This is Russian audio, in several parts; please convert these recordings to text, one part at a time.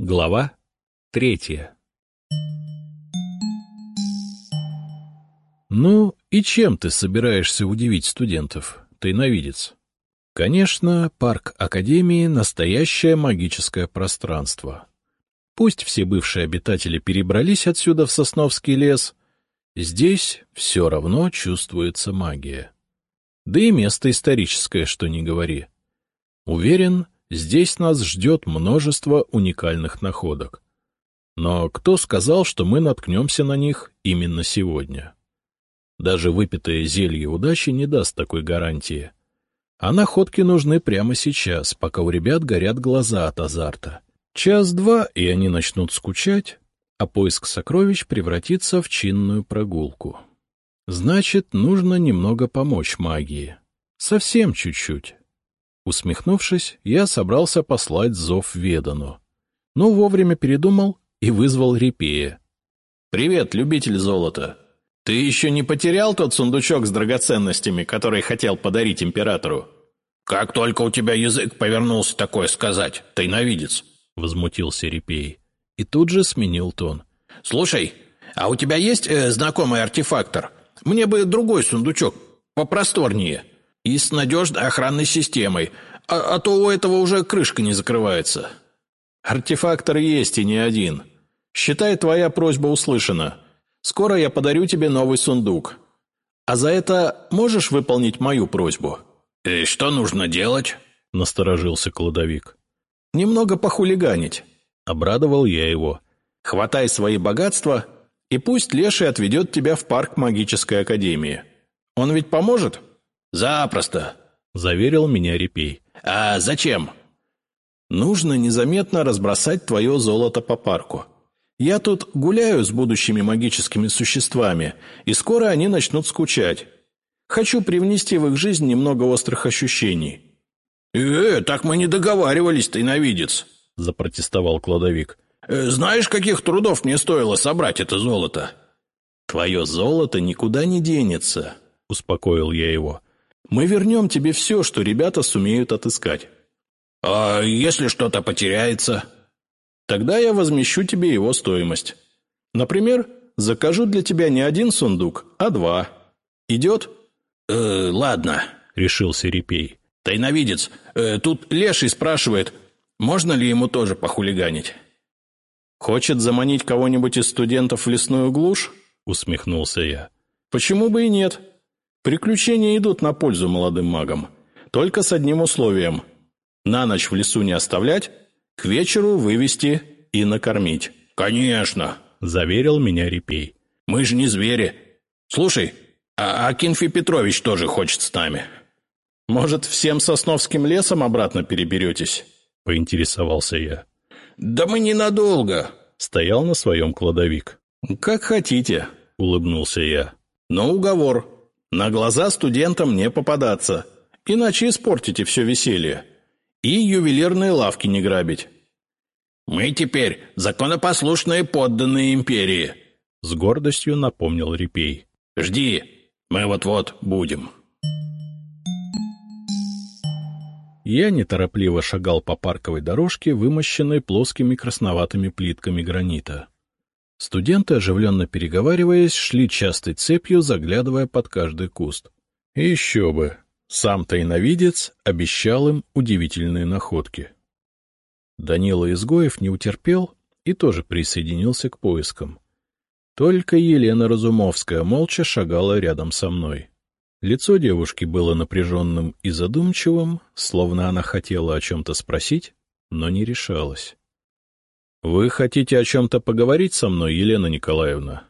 Глава третья Ну, и чем ты собираешься удивить студентов, тайновидец? Конечно, парк Академии — настоящее магическое пространство. Пусть все бывшие обитатели перебрались отсюда в Сосновский лес, здесь все равно чувствуется магия. Да и место историческое, что ни говори. Уверен, здесь нас ждет множество уникальных находок. Но кто сказал, что мы наткнемся на них именно сегодня? Даже выпитое зелье удачи не даст такой гарантии. А находки нужны прямо сейчас, пока у ребят горят глаза от азарта. Час-два, и они начнут скучать, а поиск сокровищ превратится в чинную прогулку. Значит, нужно немного помочь магии. Совсем чуть-чуть. Усмехнувшись, я собрался послать зов Ведану. Но вовремя передумал и вызвал Репея. — Привет, любитель золота! Ты еще не потерял тот сундучок с драгоценностями, который хотел подарить императору? — Как только у тебя язык повернулся такое сказать, тайновидец! — возмутился Репей. И тут же сменил тон. — Слушай, а у тебя есть э, знакомый артефактор? Мне бы другой сундучок, попросторнее, и с надежной охранной системой, а, а то у этого уже крышка не закрывается. — Артефактор есть и не один. Считай, твоя просьба услышана. Скоро я подарю тебе новый сундук. А за это можешь выполнить мою просьбу?» «И что нужно делать?» — насторожился кладовик. «Немного похулиганить», — обрадовал я его. «Хватай свои богатства, и пусть Леший отведет тебя в парк магической академии. Он ведь поможет?» «Запросто», — заверил меня Репей. «А зачем?» «Нужно незаметно разбросать твое золото по парку. Я тут гуляю с будущими магическими существами, и скоро они начнут скучать. Хочу привнести в их жизнь немного острых ощущений». «Э, так мы не договаривались, ты навидец», — запротестовал кладовик. «Э, «Знаешь, каких трудов мне стоило собрать это золото?» «Твое золото никуда не денется», — успокоил я его. «Мы вернем тебе все, что ребята сумеют отыскать». «А если что-то потеряется?» Тогда я возмещу тебе его стоимость. Например, закажу для тебя не один сундук, а два. Идет? Э, ладно, решился Репей. Тайновидец, э, тут Леший спрашивает, можно ли ему тоже похулиганить. Хочет заманить кого-нибудь из студентов в лесную глушь? Усмехнулся я. Почему бы и нет? Приключения идут на пользу молодым магам. Только с одним условием. На ночь в лесу не оставлять, к вечеру вывести и накормить. «Конечно», — заверил меня Репей. «Мы же не звери. Слушай, а Акинфий Петрович тоже хочет с нами». «Может, всем сосновским лесом обратно переберетесь?» — поинтересовался я. «Да мы ненадолго», — стоял на своем кладовик. «Как хотите», — улыбнулся я. «Но уговор. На глаза студентам не попадаться, иначе испортите все веселье. И ювелирные лавки не грабить. «Мы теперь законопослушные подданные империи», — с гордостью напомнил Репей. «Жди, мы вот-вот будем». Я неторопливо шагал по парковой дорожке, вымощенной плоскими красноватыми плитками гранита. Студенты, оживленно переговариваясь, шли частой цепью, заглядывая под каждый куст. Еще бы, сам тайновидец обещал им удивительные находки. Данила Изгоев не утерпел и тоже присоединился к поискам. Только Елена Разумовская молча шагала рядом со мной. Лицо девушки было напряженным и задумчивым, словно она хотела о чем-то спросить, но не решалась. — Вы хотите о чем-то поговорить со мной, Елена Николаевна?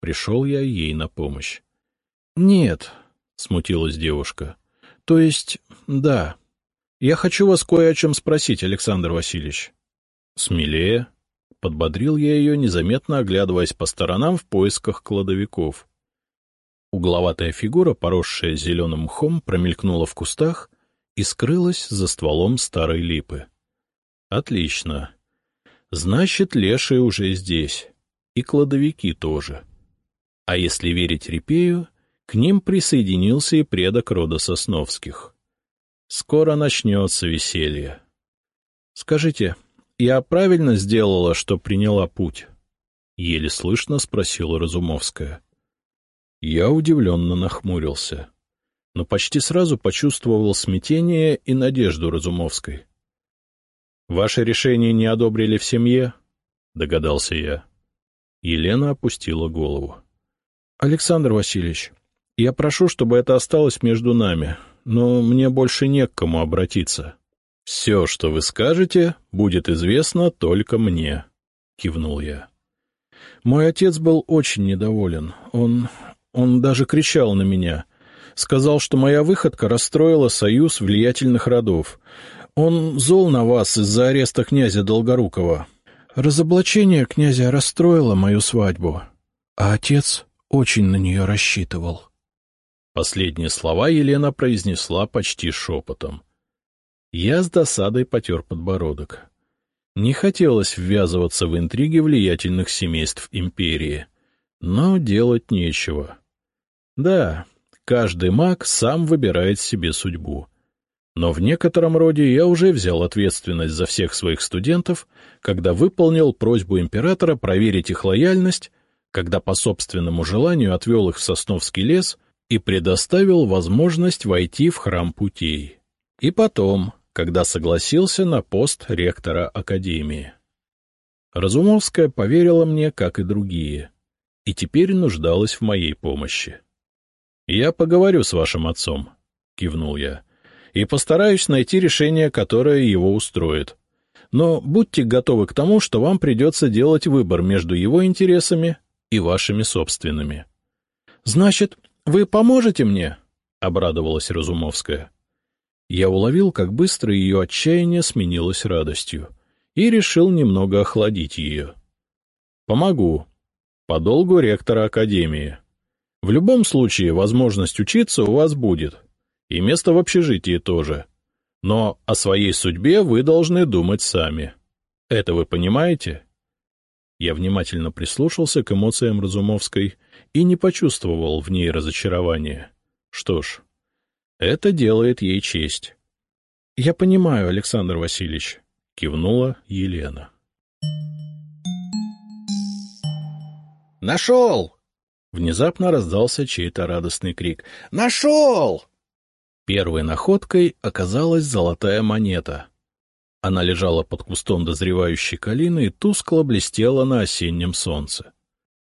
Пришел я ей на помощь. — Нет, — смутилась девушка. — То есть, да. Я хочу вас кое о чем спросить, Александр Васильевич. — Смелее. Подбодрил я ее, незаметно оглядываясь по сторонам в поисках кладовиков. Угловатая фигура, поросшая зеленым мхом, промелькнула в кустах и скрылась за стволом старой липы. Отлично. Значит, лешие уже здесь. И кладовики тоже. А если верить Репею, к ним присоединился и предок рода Сосновских. Скоро начнется веселье. — Скажите, я правильно сделала, что приняла путь? — еле слышно спросила Разумовская. Я удивленно нахмурился, но почти сразу почувствовал смятение и надежду Разумовской. — Ваше решение не одобрили в семье? — догадался я. Елена опустила голову. — Александр Васильевич, я прошу, чтобы это осталось между нами, но мне больше не к кому обратиться. — Все, что вы скажете, будет известно только мне, — кивнул я. Мой отец был очень недоволен. Он... он даже кричал на меня. Сказал, что моя выходка расстроила союз влиятельных родов. Он зол на вас из-за ареста князя Долгорукова. Разоблачение князя расстроило мою свадьбу, а отец очень на нее рассчитывал. Последние слова Елена произнесла почти шепотом. Я с досадой потер подбородок. Не хотелось ввязываться в интриги влиятельных семейств империи, но делать нечего. Да, каждый маг сам выбирает себе судьбу. Но в некотором роде я уже взял ответственность за всех своих студентов, когда выполнил просьбу императора проверить их лояльность, когда по собственному желанию отвел их в Сосновский лес и предоставил возможность войти в храм путей. И потом, когда согласился на пост ректора Академии. Разумовская поверила мне, как и другие, и теперь нуждалась в моей помощи. — Я поговорю с вашим отцом, — кивнул я, — и постараюсь найти решение, которое его устроит. Но будьте готовы к тому, что вам придется делать выбор между его интересами и вашими собственными. — Значит, вы поможете мне? — обрадовалась Разумовская. Я уловил, как быстро ее отчаяние сменилось радостью, и решил немного охладить ее. — Помогу. По долгу ректора Академии. В любом случае, возможность учиться у вас будет. И место в общежитии тоже. Но о своей судьбе вы должны думать сами. Это вы понимаете? Я внимательно прислушался к эмоциям Разумовской и не почувствовал в ней разочарования. Что ж, это делает ей честь. — Я понимаю, Александр Васильевич, — кивнула Елена. «Нашел!» Внезапно раздался чей-то радостный крик. «Нашел!» Первой находкой оказалась золотая монета. Она лежала под кустом дозревающей калины и тускло блестела на осеннем солнце.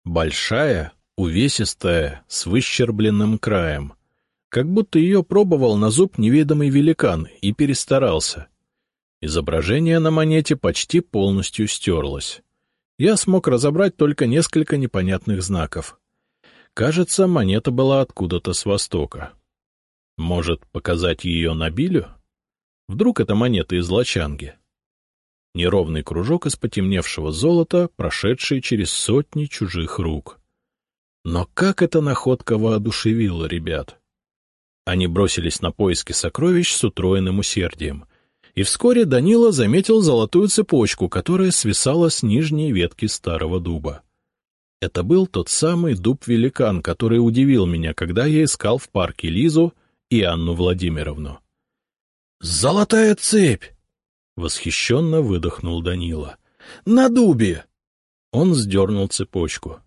Большая, увесистая, с выщербленным краем — как будто ее пробовал на зуб неведомый великан и перестарался. Изображение на монете почти полностью стерлось. Я смог разобрать только несколько непонятных знаков. Кажется, монета была откуда-то с востока. Может, показать ее на билю? Вдруг это монета из Лачанги? Неровный кружок из потемневшего золота, прошедший через сотни чужих рук. Но как эта находка воодушевила ребят! Они бросились на поиски сокровищ с утроенным усердием. И вскоре Данила заметил золотую цепочку, которая свисала с нижней ветки старого дуба. Это был тот самый дуб-великан, который удивил меня, когда я искал в парке Лизу и Анну Владимировну. «Золотая цепь!» — восхищенно выдохнул Данила. «На дубе!» Он сдернул цепочку.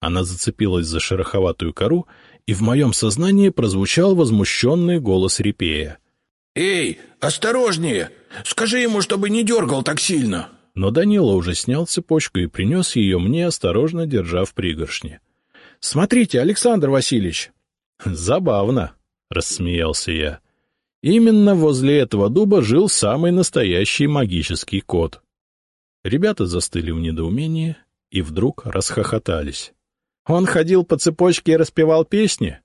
Она зацепилась за шероховатую кору, и в моем сознании прозвучал возмущенный голос Репея. — Эй, осторожнее! Скажи ему, чтобы не дергал так сильно! Но Данила уже снял цепочку и принес ее мне, осторожно держа в пригоршне. — Смотрите, Александр Васильевич! — Забавно, — рассмеялся я. Именно возле этого дуба жил самый настоящий магический кот. Ребята застыли в недоумении и вдруг расхохотались. Он ходил по цепочке и распевал песни?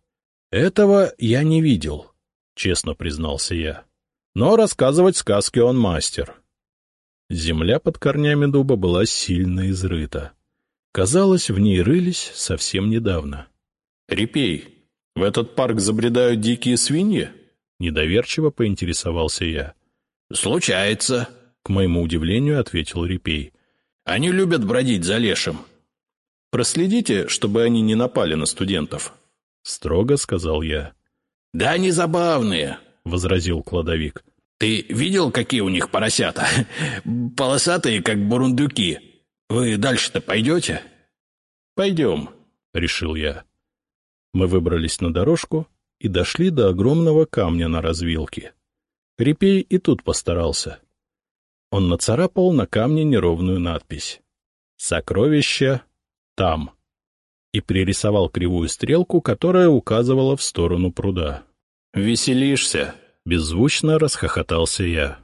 Этого я не видел, честно признался я. Но рассказывать сказки он мастер. Земля под корнями дуба была сильно изрыта. Казалось, в ней рылись совсем недавно. — Репей, в этот парк забредают дикие свиньи? — недоверчиво поинтересовался я. — Случается, — к моему удивлению ответил Репей. — Они любят бродить за лешим. — Проследите, чтобы они не напали на студентов, — строго сказал я. — Да они забавные, — возразил кладовик. Ты видел, какие у них поросята? Полосатые, как бурундуки. Вы дальше-то пойдете? Пойдем, решил я. Мы выбрались на дорожку и дошли до огромного камня на развилке. Репей и тут постарался. Он нацарапал на камне неровную надпись. «Сокровище там» и пририсовал кривую стрелку, которая указывала в сторону пруда. «Веселишься?» — беззвучно расхохотался я.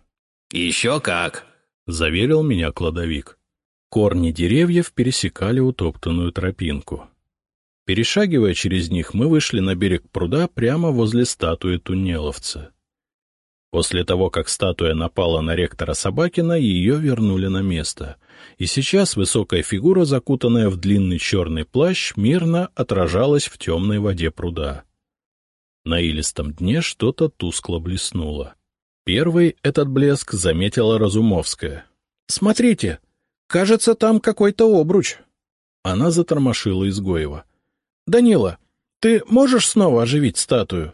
«Еще как!» — заверил меня кладовик. Корни деревьев пересекали утоптанную тропинку. Перешагивая через них, мы вышли на берег пруда прямо возле статуи Тунеловца. После того, как статуя напала на ректора Собакина, ее вернули на место. И сейчас высокая фигура, закутанная в длинный черный плащ, мирно отражалась в темной воде пруда. На илистом дне что-то тускло блеснуло. Первый этот блеск заметила Разумовская. — Смотрите, кажется, там какой-то обруч. Она затормошила Изгоева. — Данила, ты можешь снова оживить статую?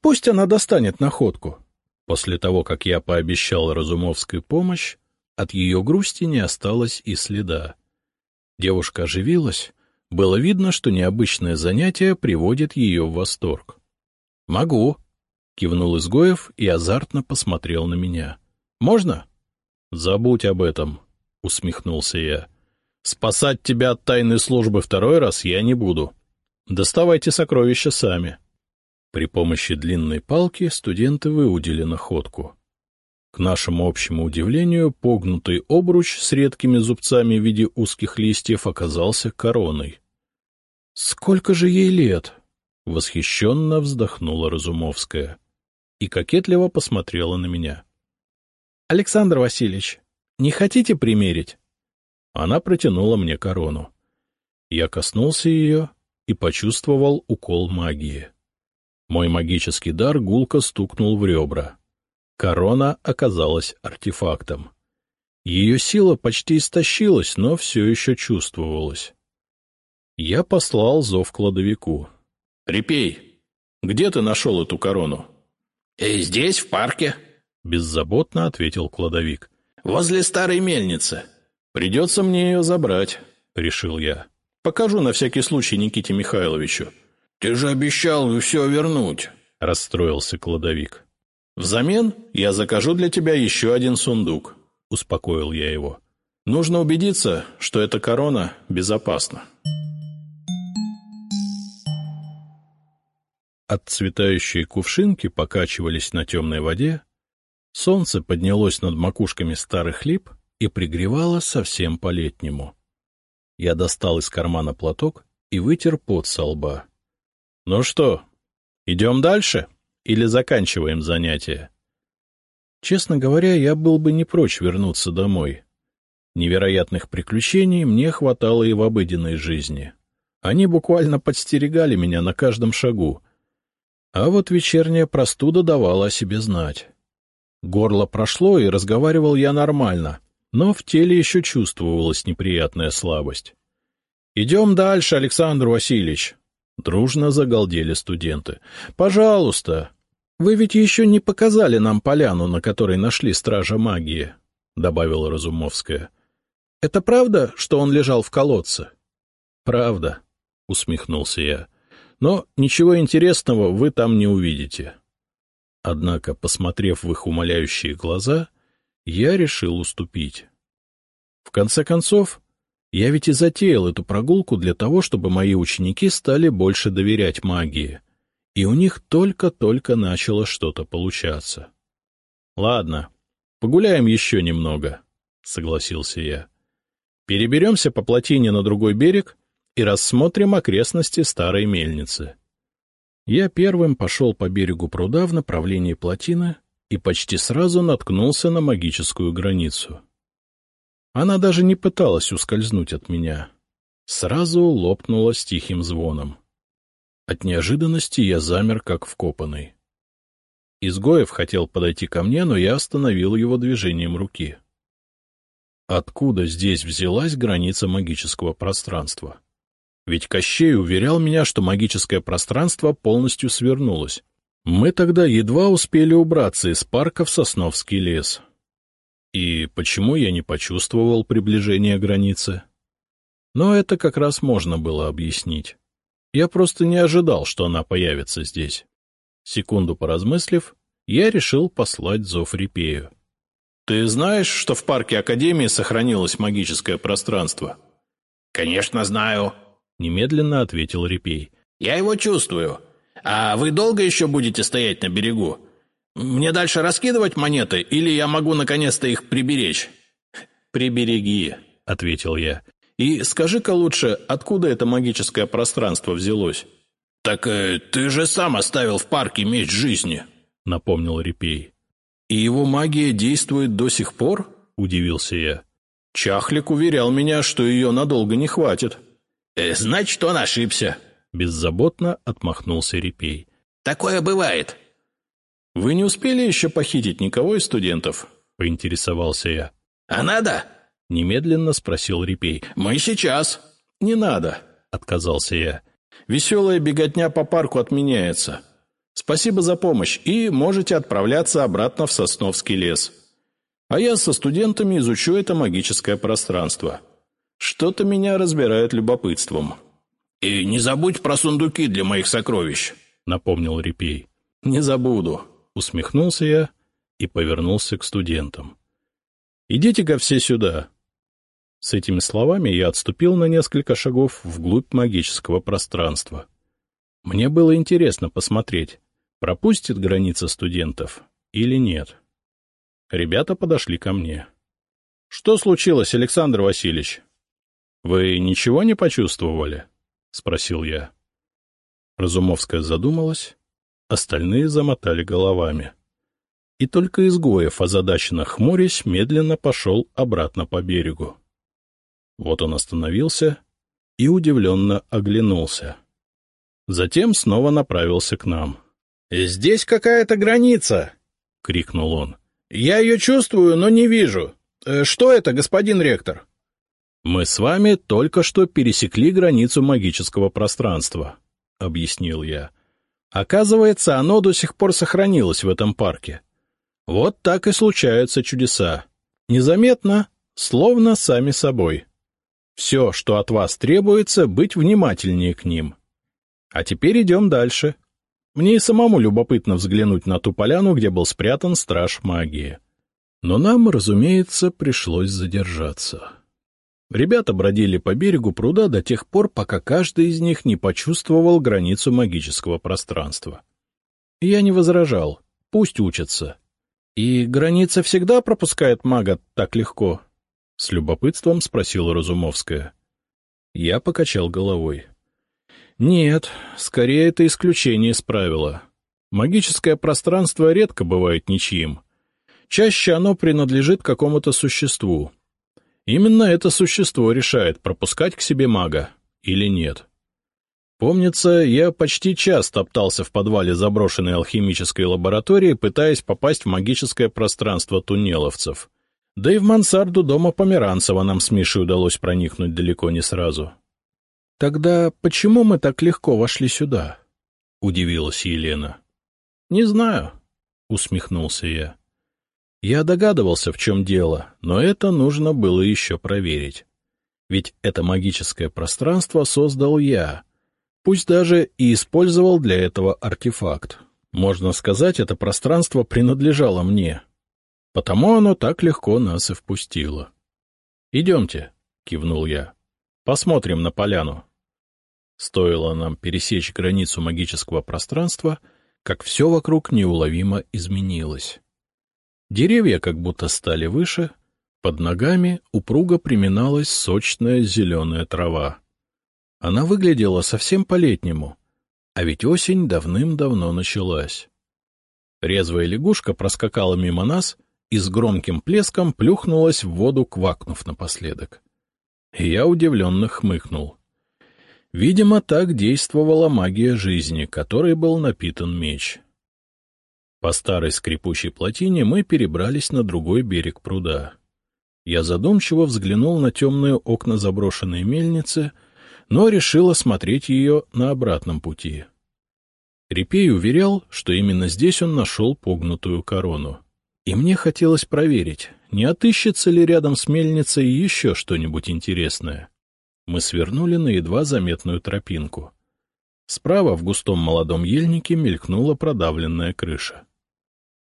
Пусть она достанет находку. — После того, как я пообещал Разумовской помощь, от ее грусти не осталось и следа. Девушка оживилась, было видно, что необычное занятие приводит ее в восторг. — Могу, — кивнул Изгоев и азартно посмотрел на меня. — Можно? — Забудь об этом, — усмехнулся я. — Спасать тебя от тайной службы второй раз я не буду. Доставайте сокровища сами. — при помощи длинной палки студенты выудили находку. К нашему общему удивлению, погнутый обруч с редкими зубцами в виде узких листьев оказался короной. — Сколько же ей лет? — восхищенно вздохнула Разумовская и кокетливо посмотрела на меня. — Александр Васильевич, не хотите примерить? Она протянула мне корону. Я коснулся ее и почувствовал укол магии. Мой магический дар гулко стукнул в ребра. Корона оказалась артефактом. Ее сила почти истощилась, но все еще чувствовалась. Я послал зов кладовику. — Репей, где ты нашел эту корону? «Э, — Здесь, в парке, — беззаботно ответил кладовик. — Возле старой мельницы. — Придется мне ее забрать, — решил я. — Покажу на всякий случай Никите Михайловичу. — ты же обещал все вернуть, — расстроился кладовик. — Взамен я закажу для тебя еще один сундук, — успокоил я его. — Нужно убедиться, что эта корона безопасна. Отцветающие кувшинки покачивались на темной воде, солнце поднялось над макушками старых лип и пригревало совсем по-летнему. Я достал из кармана платок и вытер пот со лба. Ну что, идем дальше или заканчиваем занятие? Честно говоря, я был бы не прочь вернуться домой. Невероятных приключений мне хватало и в обыденной жизни. Они буквально подстерегали меня на каждом шагу. А вот вечерняя простуда давала о себе знать. Горло прошло, и разговаривал я нормально, но в теле еще чувствовалась неприятная слабость. — Идем дальше, Александр Васильевич, Дружно загалдели студенты. — Пожалуйста! Вы ведь еще не показали нам поляну, на которой нашли стража магии, — добавила Разумовская. — Это правда, что он лежал в колодце? — Правда, — усмехнулся я. — Но ничего интересного вы там не увидите. Однако, посмотрев в их умоляющие глаза, я решил уступить. В конце концов, я ведь и затеял эту прогулку для того, чтобы мои ученики стали больше доверять магии. И у них только-только начало что-то получаться. — Ладно, погуляем еще немного, — согласился я. — Переберемся по плотине на другой берег и рассмотрим окрестности старой мельницы. Я первым пошел по берегу пруда в направлении плотины и почти сразу наткнулся на магическую границу. Она даже не пыталась ускользнуть от меня. Сразу лопнула с тихим звоном. От неожиданности я замер, как вкопанный. Изгоев хотел подойти ко мне, но я остановил его движением руки. Откуда здесь взялась граница магического пространства? Ведь Кощей уверял меня, что магическое пространство полностью свернулось. Мы тогда едва успели убраться из парка в Сосновский лес. И почему я не почувствовал приближения границы? Но это как раз можно было объяснить. Я просто не ожидал, что она появится здесь. Секунду поразмыслив, я решил послать зов Репею. — Ты знаешь, что в парке Академии сохранилось магическое пространство? — Конечно, знаю, — немедленно ответил Репей. — Я его чувствую. А вы долго еще будете стоять на берегу? Мне дальше раскидывать монеты, или я могу наконец-то их приберечь? — Прибереги, — ответил я. — И скажи-ка лучше, откуда это магическое пространство взялось? — Так э, ты же сам оставил в парке меч жизни, — напомнил Репей. — И его магия действует до сих пор? — удивился я. Чахлик уверял меня, что ее надолго не хватит. «Э, — Значит, он ошибся, — беззаботно отмахнулся Репей. — Такое бывает. — Вы не успели еще похитить никого из студентов? — поинтересовался я. — А надо? — немедленно спросил Репей. — Мы сейчас. — Не надо, — отказался я. — Веселая беготня по парку отменяется. Спасибо за помощь, и можете отправляться обратно в Сосновский лес. А я со студентами изучу это магическое пространство. Что-то меня разбирает любопытством. — И не забудь про сундуки для моих сокровищ, — напомнил Репей. — Не забуду, — усмехнулся я и повернулся к студентам. — Идите-ка все сюда. С этими словами я отступил на несколько шагов вглубь магического пространства. Мне было интересно посмотреть, пропустит граница студентов или нет. Ребята подошли ко мне. — Что случилось, Александр Васильевич? — Вы ничего не почувствовали? —— спросил я. Разумовская задумалась, остальные замотали головами. И только Изгоев, озадаченно хмурясь, медленно пошел обратно по берегу. Вот он остановился и удивленно оглянулся. Затем снова направился к нам. — Здесь какая-то граница! — крикнул он. — Я ее чувствую, но не вижу. Э, что это, господин ректор? «Мы с вами только что пересекли границу магического пространства», — объяснил я. «Оказывается, оно до сих пор сохранилось в этом парке. Вот так и случаются чудеса. Незаметно, словно сами собой. Все, что от вас требуется, быть внимательнее к ним. А теперь идем дальше. Мне и самому любопытно взглянуть на ту поляну, где был спрятан страж магии. Но нам, разумеется, пришлось задержаться». Ребята бродили по берегу пруда до тех пор, пока каждый из них не почувствовал границу магического пространства. Я не возражал, пусть учатся. И граница всегда пропускает мага так легко? — с любопытством спросила Разумовская. Я покачал головой. — Нет, скорее это исключение из правила. Магическое пространство редко бывает ничьим. Чаще оно принадлежит какому-то существу, Именно это существо решает, пропускать к себе мага или нет. Помнится, я почти час топтался в подвале заброшенной алхимической лаборатории, пытаясь попасть в магическое пространство туннеловцев. Да и в мансарду дома Померанцева нам с Мишей удалось проникнуть далеко не сразу. — Тогда почему мы так легко вошли сюда? — удивилась Елена. — Не знаю, — усмехнулся я. Я догадывался, в чем дело, но это нужно было еще проверить. Ведь это магическое пространство создал я, пусть даже и использовал для этого артефакт. Можно сказать, это пространство принадлежало мне. Потому оно так легко нас и впустило. — Идемте, — кивнул я. — Посмотрим на поляну. Стоило нам пересечь границу магического пространства, как все вокруг неуловимо изменилось. Деревья как будто стали выше, под ногами упруго приминалась сочная зеленая трава. Она выглядела совсем по-летнему, а ведь осень давным-давно началась. Резвая лягушка проскакала мимо нас и с громким плеском плюхнулась в воду, квакнув напоследок. И я удивленно хмыкнул. Видимо, так действовала магия жизни, которой был напитан меч. По старой скрипучей плотине мы перебрались на другой берег пруда. Я задумчиво взглянул на темные окна заброшенной мельницы, но решил осмотреть ее на обратном пути. Репей уверял, что именно здесь он нашел погнутую корону. И мне хотелось проверить, не отыщется ли рядом с мельницей еще что-нибудь интересное. Мы свернули на едва заметную тропинку. Справа в густом молодом ельнике мелькнула продавленная крыша. —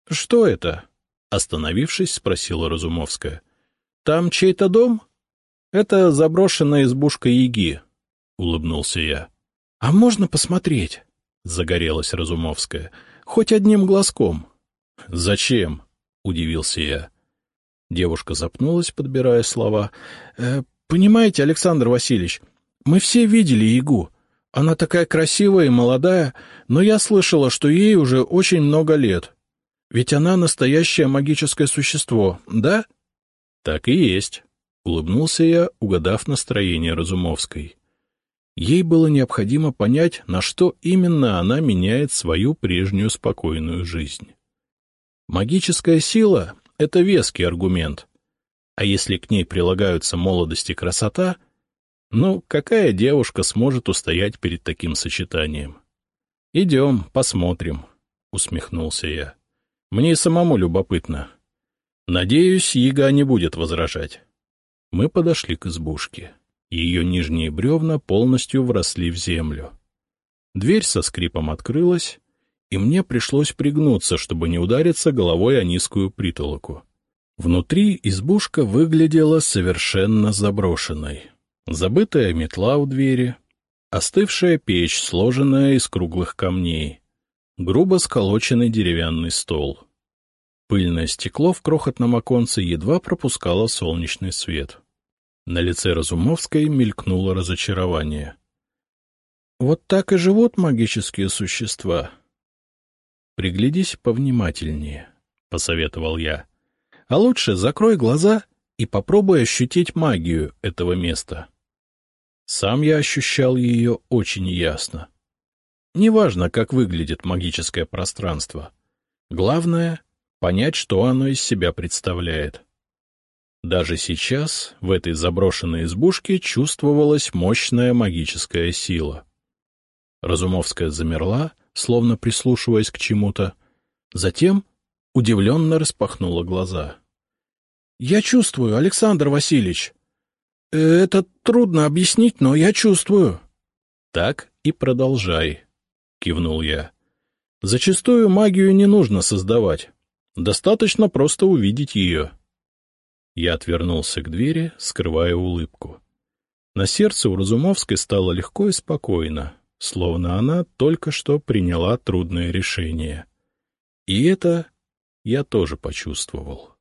Что это? — остановившись, спросила Разумовская. — Там чей-то дом? — Это заброшенная избушка Яги, — улыбнулся я. — А можно посмотреть? — загорелась Разумовская. — Хоть одним глазком. — Зачем? — удивился я. Девушка запнулась, подбирая слова. «Э, — Понимаете, Александр Васильевич, мы все видели Ягу. Она такая красивая и молодая, но я слышала, что ей уже очень много лет. Ведь она настоящее магическое существо, да? — Так и есть, — улыбнулся я, угадав настроение Разумовской. Ей было необходимо понять, на что именно она меняет свою прежнюю спокойную жизнь. Магическая сила — это веский аргумент. А если к ней прилагаются молодость и красота, ну, какая девушка сможет устоять перед таким сочетанием? — Идем, посмотрим, — усмехнулся я. — Мне и самому любопытно. Надеюсь, Яга не будет возражать. Мы подошли к избушке. Ее нижние бревна полностью вросли в землю. Дверь со скрипом открылась, и мне пришлось пригнуться, чтобы не удариться головой о низкую притолоку. Внутри избушка выглядела совершенно заброшенной. Забытая метла у двери, остывшая печь, сложенная из круглых камней, грубо сколоченный деревянный стол. Пыльное стекло в крохотном оконце едва пропускало солнечный свет. На лице Разумовской мелькнуло разочарование. — Вот так и живут магические существа. — Приглядись повнимательнее, — посоветовал я. — А лучше закрой глаза и попробуй ощутить магию этого места. — сам я ощущал ее очень ясно. Неважно, как выглядит магическое пространство. Главное — понять, что оно из себя представляет. Даже сейчас в этой заброшенной избушке чувствовалась мощная магическая сила. Разумовская замерла, словно прислушиваясь к чему-то, затем удивленно распахнула глаза. — Я чувствую, Александр Васильевич, Э, — Это трудно объяснить, но я чувствую. — Так и продолжай, — кивнул я. — Зачастую магию не нужно создавать. Достаточно просто увидеть ее. Я отвернулся к двери, скрывая улыбку. На сердце у Разумовской стало легко и спокойно, словно она только что приняла трудное решение. И это я тоже почувствовал.